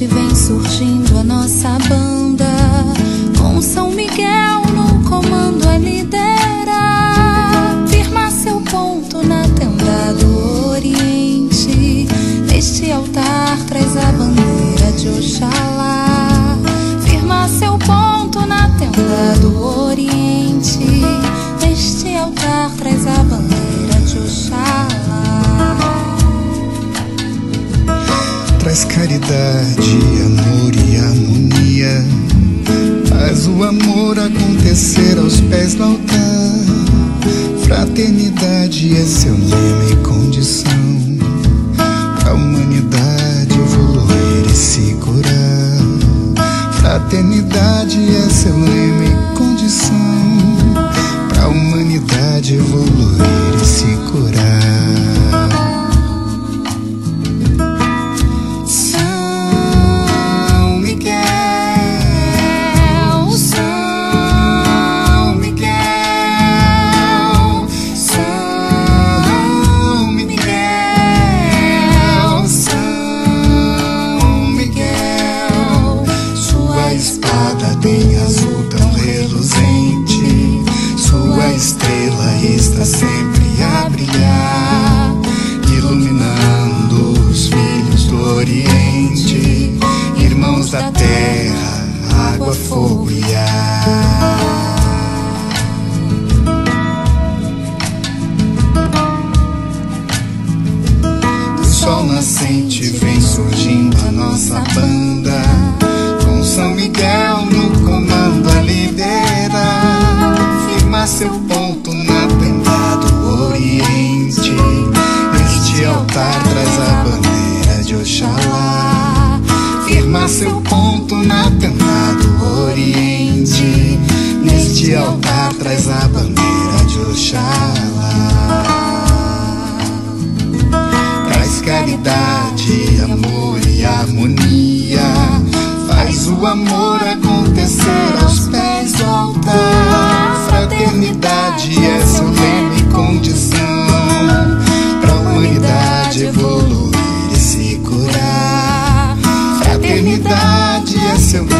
noite vem surgindo a nossa banda, com São Miguel no comando a lidera, firma seu ponto na tenda do Oriente. Este altar traz a bandeira de Oxalá. Traz caridade, amor e harmonia. Faz o amor acontecer aos pés do altar. Fraternidade é seu lema e condição. Pra humanidade evoluir e se curar. Fraternidade é seu lema e condição. Pra humanidade evoluir e se curar. Irmãos da terra, água, fogo e ar. Do sol nascente vem surgindo a nossa banda, Seu ponto na tenda do Oriente. Neste altar traz a bandeira de Oxalá. Traz caridade, amor e harmonia. Faz o amor acontecer seu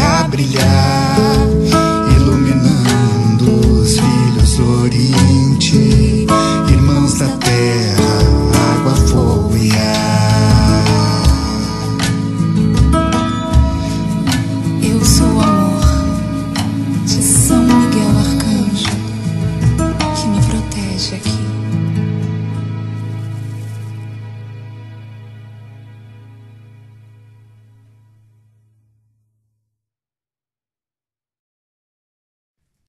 a brilhar,